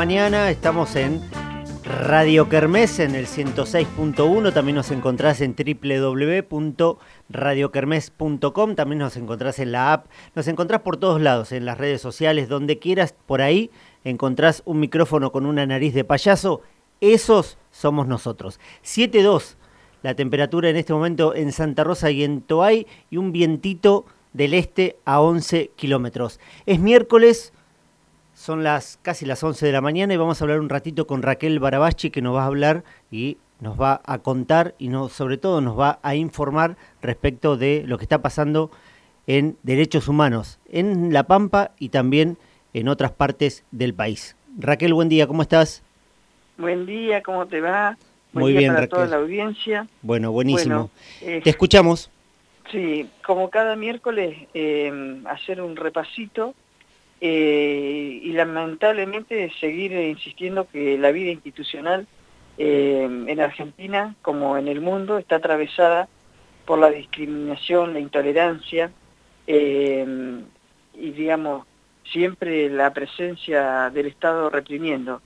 Mañana estamos en Radio Kermés en el 106.1, también nos encontrás en www.radiokermés.com, también nos encontrás en la app, nos encontrás por todos lados, en las redes sociales, donde quieras, por ahí encontrás un micrófono con una nariz de payaso, esos somos nosotros. 7.2, la temperatura en este momento en Santa Rosa y en Toay y un vientito del este a 11 kilómetros. Es miércoles son las casi las 11 de la mañana y vamos a hablar un ratito con Raquel Barabachi que nos va a hablar y nos va a contar y no, sobre todo nos va a informar respecto de lo que está pasando en derechos humanos en La Pampa y también en otras partes del país. Raquel, buen día, ¿cómo estás? Buen día, ¿cómo te va? Buen Muy día bien, para Raquel. toda la audiencia. Bueno, buenísimo. Eh, te escuchamos. Sí, como cada miércoles, eh, hacer un repasito eh, y lamentablemente seguir insistiendo que la vida institucional eh, en Argentina, como en el mundo, está atravesada por la discriminación, la intolerancia eh, y, digamos, siempre la presencia del Estado reprimiendo.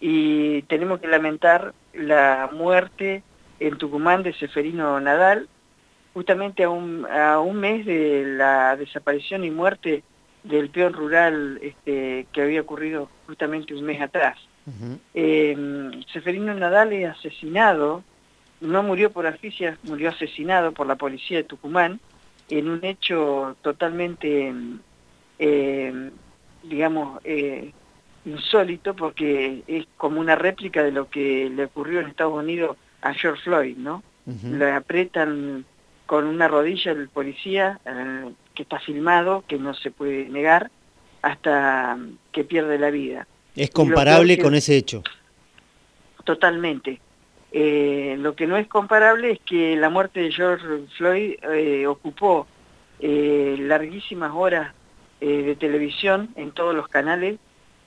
Y tenemos que lamentar la muerte en Tucumán de Seferino Nadal, justamente a un, a un mes de la desaparición y muerte del peón rural este, que había ocurrido justamente un mes atrás. Em, Seferino Nadal es asesinado, no murió por asfixia, murió asesinado por la policía de Tucumán en un hecho totalmente, em, digamos, eh, insólito porque es como una réplica de lo que le ocurrió en Estados Unidos a George Floyd, ¿no? Le apretan con una rodilla el policía, eh, que está filmado, que no se puede negar, hasta que pierde la vida. ¿Es comparable con ese hecho? Totalmente. Eh, lo que no es comparable es que la muerte de George Floyd eh, ocupó eh, larguísimas horas de televisión en todos los canales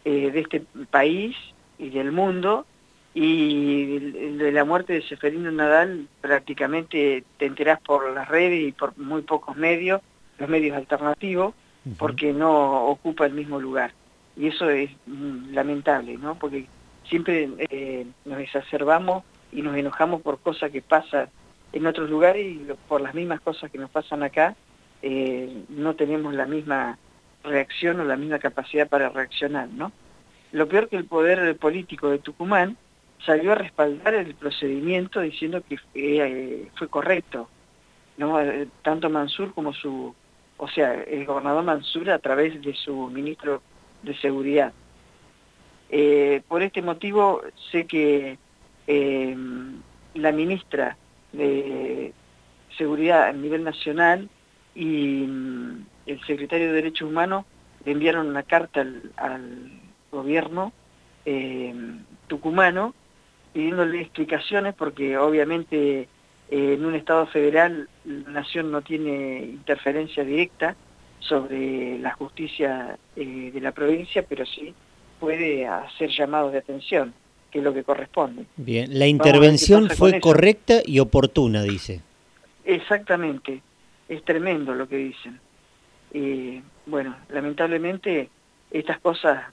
de este país y del mundo, y de la muerte de Seferino Nadal prácticamente te enterás por las redes y por muy pocos medios, los medios alternativos, porque no ocupa el mismo lugar. Y eso es mm, lamentable, ¿no? Porque siempre eh, nos exacerbamos y nos enojamos por cosas que pasan en otros lugares y por las mismas cosas que nos pasan acá, eh, no tenemos la misma reacción o la misma capacidad para reaccionar, ¿no? Lo peor que el poder político de Tucumán salió a respaldar el procedimiento diciendo que eh, fue correcto, ¿no? tanto Mansur como su o sea, el gobernador Mansur a través de su ministro de Seguridad. Eh, por este motivo sé que eh, la ministra de Seguridad a nivel nacional y mm, el secretario de Derechos Humanos le enviaron una carta al, gobierno eh, tucumano pidiéndole explicaciones porque obviamente eh, en un Estado federal la nación no tiene interferencia directa sobre la justicia eh, de la provincia, pero sí puede hacer llamados de atención, que es lo que corresponde. Bien, la intervención fue correcta y oportuna, dice. Exactamente, es tremendo lo que dicen. Eh, bueno, lamentablemente estas cosas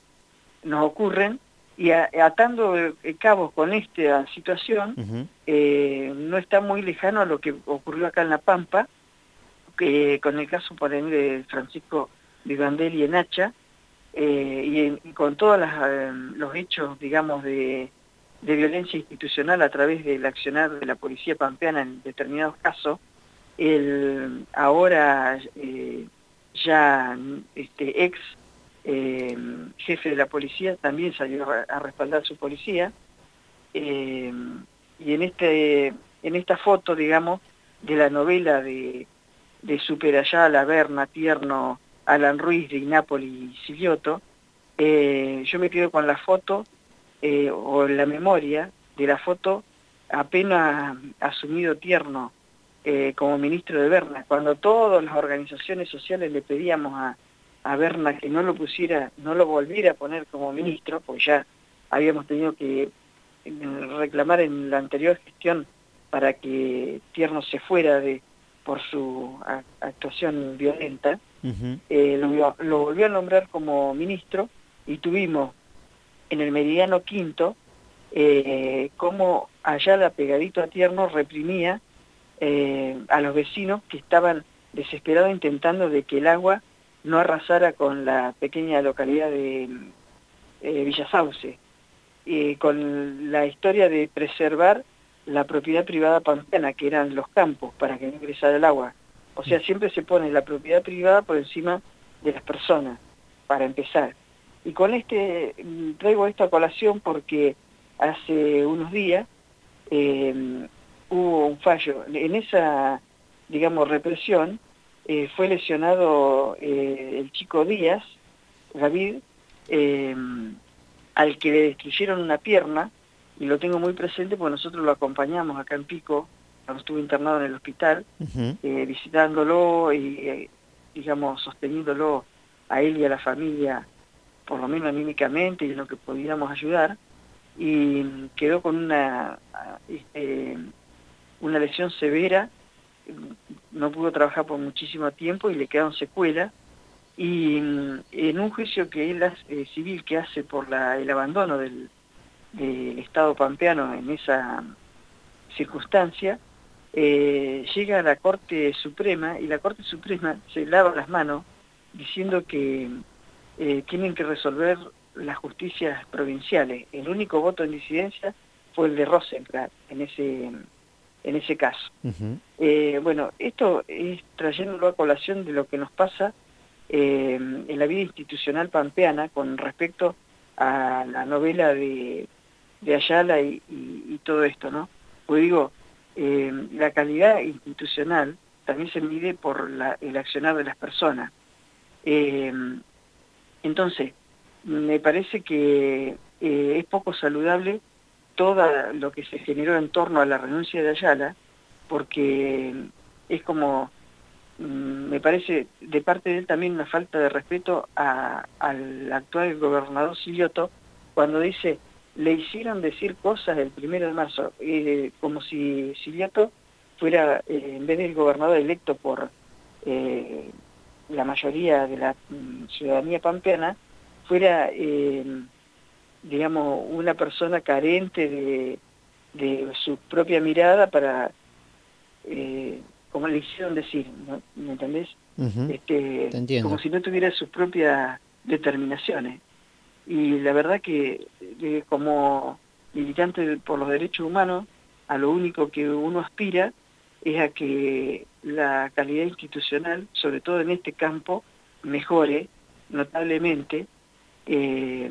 nos ocurren y atando cabos con esta situación, eh, no está muy lejano a lo que ocurrió acá en La Pampa, con el caso por ejemplo de Francisco Vivandelli en Hacha, eh, y, con todos eh, los hechos, digamos, de, violencia institucional a través del accionar de la policía pampeana en determinados casos, el ahora ya este, ex eh, jefe de la policía, también salió a, respaldar su policía. Eh, y en, este, en esta foto, digamos, de la novela de, de Superayala, Berna, Tierno, Alan Ruiz, de Inápoli y Silioto, eh, yo me quedo con la foto o la memoria de la foto apenas asumido Tierno como ministro de Berna, cuando todas las organizaciones sociales le pedíamos a, a Berna que no lo pusiera, no lo volviera a poner como ministro, pues ya habíamos tenido que eh, reclamar en la anterior gestión para que Tierno se fuera de por su actuación violenta, eh, lo, volvió a nombrar como ministro y tuvimos en el meridiano quinto, eh, cómo allá la pegadito a Tierno reprimía eh, a los vecinos que estaban desesperados intentando de que el agua no arrasara con la pequeña localidad de eh, Villa Sauce, con la historia de preservar la propiedad privada pampeana, que eran los campos, para que no ingresara el agua. O sea, siempre se pone la propiedad privada por encima de las personas, para empezar. Y con este, mm, traigo esta colación porque hace unos días em, hubo un fallo. En esa, digamos, represión eh, fue lesionado eh, el chico Díaz, David, em, al que le destruyeron una pierna, y lo tengo muy presente porque nosotros lo acompañamos acá en Pico, cuando estuvo internado en el hospital, eh, visitándolo y, digamos, sosteniéndolo a él y a la familia, por lo menos anímicamente y en lo que podíamos ayudar y quedó con una, este, una lesión severa, no pudo trabajar por muchísimo tiempo y le quedaron secuelas. Y en un juicio que él hace, eh, civil que hace por el abandono del, Estado pampeano en esa circunstancia, eh, llega a la Corte Suprema y la Corte Suprema se lava las manos diciendo que eh, tienen que resolver las justicias provinciales. El único voto en disidencia fue el de Rosenblatt en ese, en ese caso. Eh, bueno, esto es trayéndolo a colación de lo que nos pasa eh, en la vida institucional pampeana con respecto a la novela de, de Ayala y, todo esto, ¿no? Pues digo, eh, la calidad institucional también se mide por el accionar de las personas. entonces, me parece que es poco saludable todo lo que se generó en torno a la renuncia de Ayala, porque es como, mm, me parece de parte de él también una falta de respeto al actual gobernador Silioto, cuando dice, le hicieron decir cosas el primero de marzo, eh, como si Silioto fuera, eh, en vez del gobernador electo por la mayoría de la mm, ciudadanía pampeana, fuera, eh, digamos, una persona carente de, su propia mirada para, eh, como le hicieron decir, ¿me entendés? este, como si no tuviera sus propias determinaciones. Y la verdad que como militante por los derechos humanos, a lo único que uno aspira es a que la calidad institucional, sobre todo en este campo, mejore notablemente eh,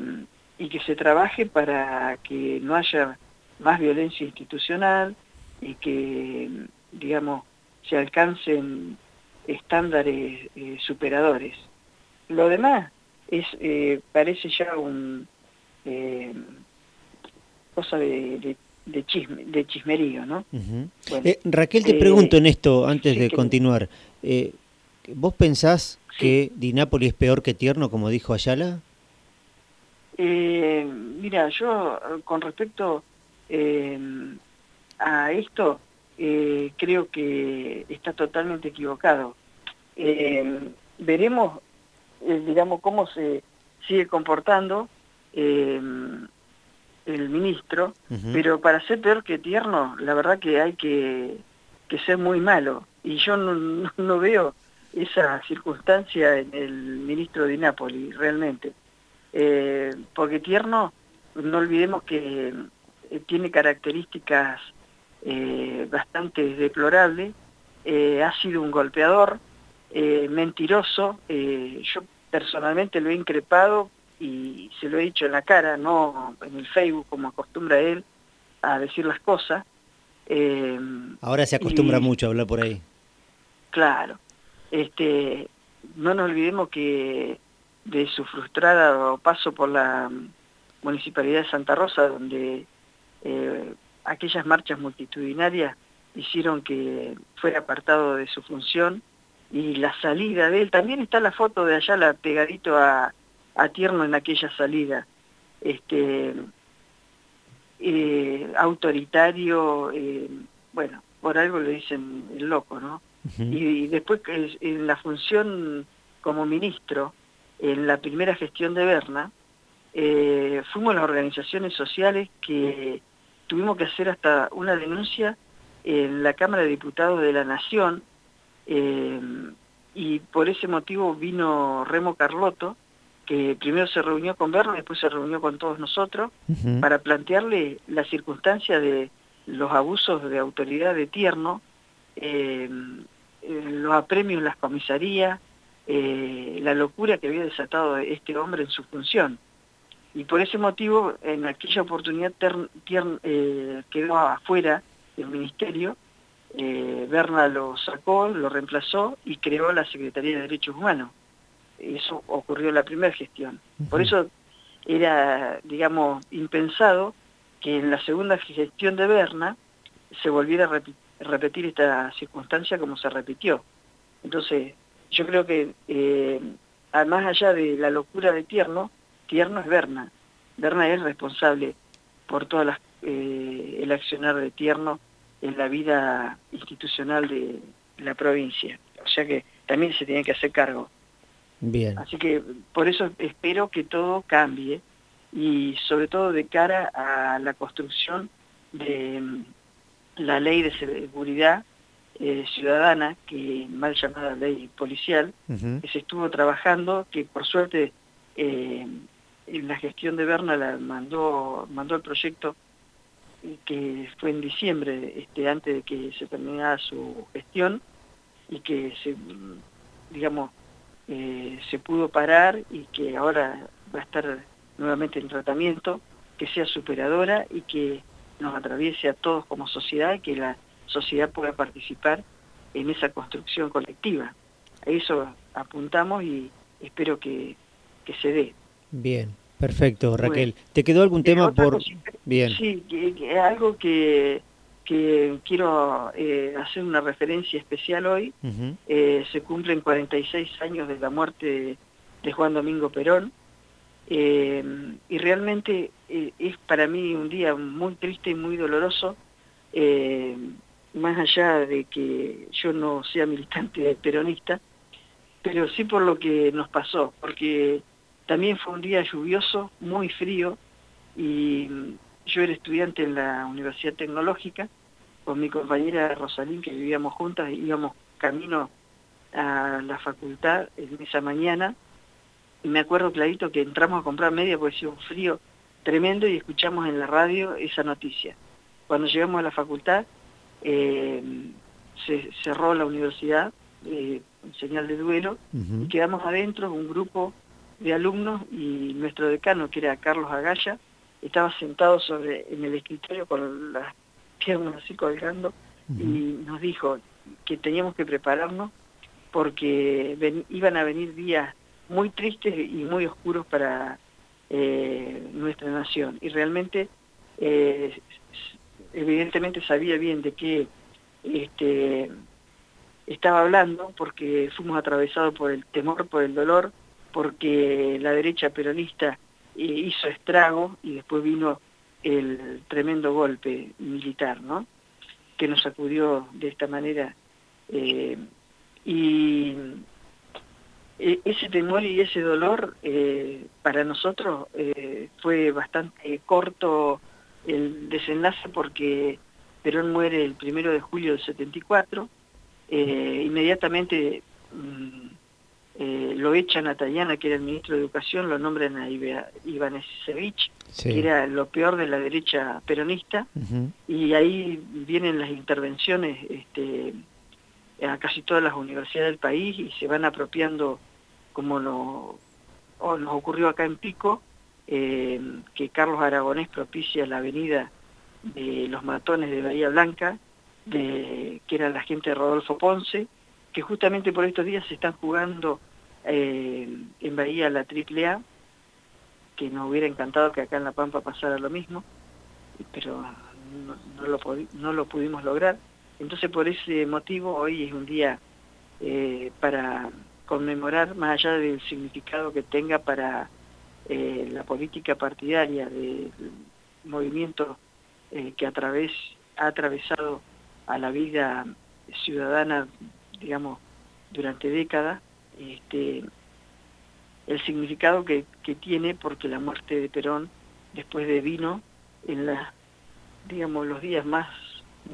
y que se trabaje para que no haya más violencia institucional y que, digamos, se alcancen estándares eh, superadores. Lo demás es eh, parece ya un cosa de, chisme, de chismerío, ¿no? Raquel, te pregunto en esto, antes de continuar, ¿vos pensás que Di es peor que Tierno, como dijo Ayala? Eh, mira, yo con respecto eh, a esto, eh, creo que está totalmente equivocado. veremos, digamos, cómo se sigue comportando el ministro, pero para ser peor que tierno, la verdad que hay que, ser muy malo. Y yo no, veo esa circunstancia en el ministro de Nápoles, realmente. Eh, porque Tierno, no olvidemos que eh, tiene características eh, bastante deplorables, ha sido un golpeador, mentiroso, yo personalmente lo he increpado y se lo he dicho en la cara, no en el Facebook como acostumbra él a decir las cosas. Ahora se acostumbra mucho a hablar por ahí. Claro. Este, no nos olvidemos que de su frustrada paso por la Municipalidad de Santa Rosa, donde eh, aquellas marchas multitudinarias hicieron que fuera apartado de su función y la salida de él, también está la foto de allá pegadito a, Tierno en aquella salida, este, eh, autoritario, eh, bueno, por algo le dicen el loco, ¿no? y, y, después en la función como ministro, en la primera gestión de Berna, eh, fuimos las organizaciones sociales que tuvimos que hacer hasta una denuncia en la Cámara de Diputados de la Nación eh, y por ese motivo vino Remo Carlotto, que primero se reunió con Berna, después se reunió con todos nosotros, para plantearle la circunstancia de los abusos de autoridad de Tierno, eh, eh, los apremios en las comisarías, la locura que había desatado este hombre en su función. Y por ese motivo, en aquella oportunidad quedó afuera del ministerio eh, Berna lo sacó, lo reemplazó y creó la Secretaría de Derechos Humanos. Eso ocurrió en la primera gestión. Por eso era, digamos, impensado que en la segunda gestión de Berna se volviera a repetir esta circunstancia como se repitió. Entonces, yo creo que, eh, más allá de la locura de Tierno, Tierno es Berna. Berna es responsable por todo eh, el accionar de Tierno en la vida institucional de la provincia. O sea que también se tiene que hacer cargo. Bien. Así que por eso espero que todo cambie y sobre todo de cara a la construcción de mm, la ley de seguridad eh, ciudadana, que mal llamada ley policial, que se estuvo trabajando, que por suerte eh, en la gestión de Berna la mandó, mandó el proyecto que fue en diciembre, este, antes de que se terminara su gestión, y que se, digamos, eh, se pudo parar y que ahora va a estar nuevamente en tratamiento, que sea superadora y que nos atraviese a todos como sociedad y que la sociedad pueda participar en esa construcción colectiva. A eso apuntamos y espero que, que se dé. Bien. Perfecto, Raquel. ¿Te quedó algún tema por...? Bien. Sí, que, algo que, que quiero eh, hacer una referencia especial hoy. Eh, se cumplen 46 años de la muerte de Juan Domingo Perón. Eh, y realmente es para mí un día muy triste y muy doloroso, más allá de que yo no sea militante peronista, pero sí por lo que nos pasó, porque también fue un día lluvioso, muy frío, y yo era estudiante en la Universidad Tecnológica, con mi compañera Rosalín, que vivíamos juntas, íbamos camino a la facultad en esa mañana, y me acuerdo clarito que entramos a comprar media porque hacía un frío tremendo y escuchamos en la radio esa noticia. Cuando llegamos a la facultad, eh, se cerró la universidad, eh, en señal de duelo, y quedamos adentro, un grupo de alumnos y nuestro decano, que era Carlos Agalla, estaba sentado sobre en el escritorio con las piernas así colgando y nos dijo que teníamos que prepararnos porque iban a venir días muy tristes y muy oscuros para eh, nuestra nación. Y realmente, eh, evidentemente sabía bien de qué este, estaba hablando, porque fuimos atravesados por el temor, por el dolor, porque la derecha peronista eh, hizo estrago y después vino el tremendo golpe militar, ¿no? que nos sacudió de esta manera. Eh, y e, ese temor y ese dolor eh, para nosotros fue bastante corto el desenlace porque Perón muere el primero de julio del 74, inmediatamente mm, eh, lo echan a Tayana, que era el ministro de Educación, lo nombran a Iván que era lo peor de la derecha peronista, y ahí vienen las intervenciones este, a casi todas las universidades del país y se van apropiando, como lo, nos ocurrió acá en Pico, eh, que Carlos Aragonés propicia la avenida de los matones de Bahía Blanca, que era la gente de Rodolfo Ponce, que justamente por estos días se están jugando eh, en Bahía la AAA, que nos hubiera encantado que acá en La Pampa pasara lo mismo, pero no, lo, no lo, pudimos lograr. Entonces por ese motivo hoy es un día eh, para conmemorar, más allá del significado que tenga para eh, la política partidaria del movimiento que a través, ha atravesado a la vida ciudadana, digamos, durante décadas, este, el significado que, que tiene porque la muerte de Perón después de vino en la, digamos, los días más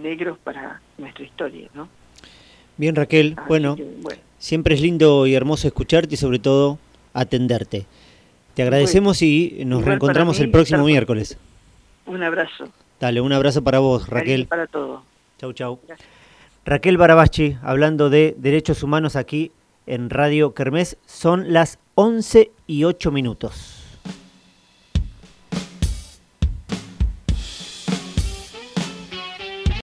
negros para nuestra historia, ¿no? Bien, Raquel, bueno, siempre es lindo y hermoso escucharte y sobre todo atenderte. Te agradecemos y nos reencontramos el próximo miércoles. Un abrazo. Dale, un abrazo para vos, Raquel. para todos. Chau, chau. Raquel Barabachi, hablando de derechos humanos aquí en Radio Kermés, son las 11 y 8 minutos.